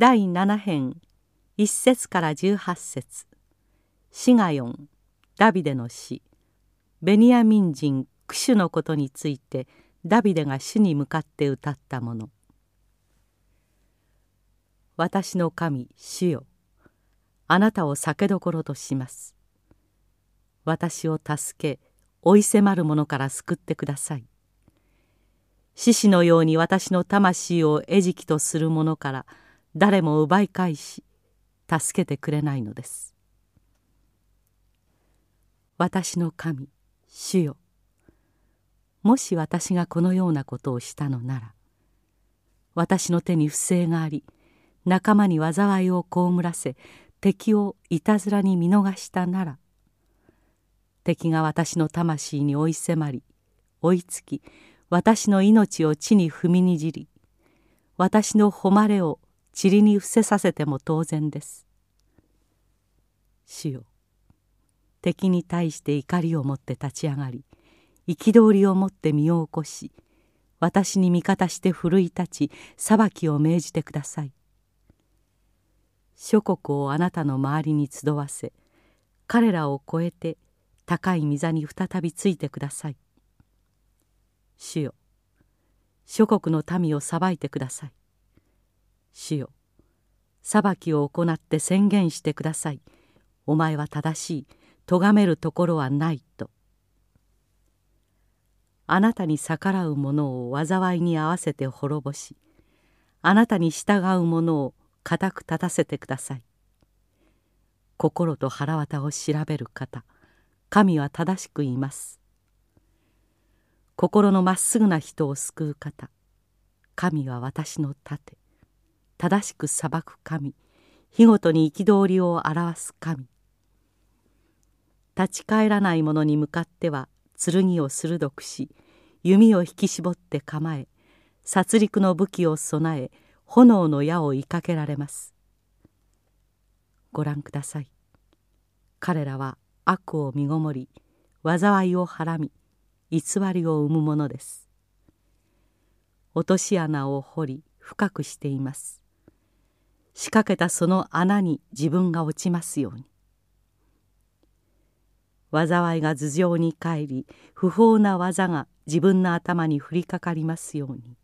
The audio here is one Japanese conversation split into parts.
第7編1節から18節。シガヨンダビデの詩ベニヤミン人クシュのことについてダビデが主に向かって歌ったもの「私の神主よ。あなたを酒どころとします」「私を助け追い迫る者から救ってください」獅子のように私の魂を餌食とする者から誰も奪い返し助けてくれないのです。私の神主よ。もし私がこのようなことをしたのなら私の手に不正があり仲間に災いを被らせ敵をいたずらに見逃したなら敵が私の魂に追い迫り追いつき私の命を地に踏みにじり私の誉れを塵に伏せさせても当然です。主よ敵に対して怒りを持って立ち上がり憤りを持って身を起こし私に味方して奮い立ち裁きを命じてください。諸国をあなたの周りに集わせ彼らを超えて高い御座に再びついてください。主よ諸国の民を裁いてください主よ。裁きを行って宣言してください。お前は正しい。咎めるところはないと。あなたに逆らう者を災いに合わせて滅ぼしあなたに従う者を固く立たせてください。心と腹渡を調べる方神は正しく言います。心のまっすぐな人を救う方神は私の盾。正しく裁く神。日ごとに憤りを表す神。立ち返らない者に向かっては剣を鋭くし弓を引き絞って構え殺戮の武器を備え炎の矢を追いかけられます。ご覧ください。彼らは悪を身ごもり災いをはらみ偽りを生むものです。落とし穴を掘り深くしています。仕掛けたその穴に自分が落ちますように。災いが頭上に帰り不法な技が自分の頭に降りかかりますように。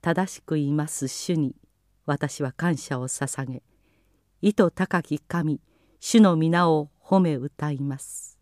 正しく言います主に私は感謝を捧げ意図高き神主の皆を褒め歌います。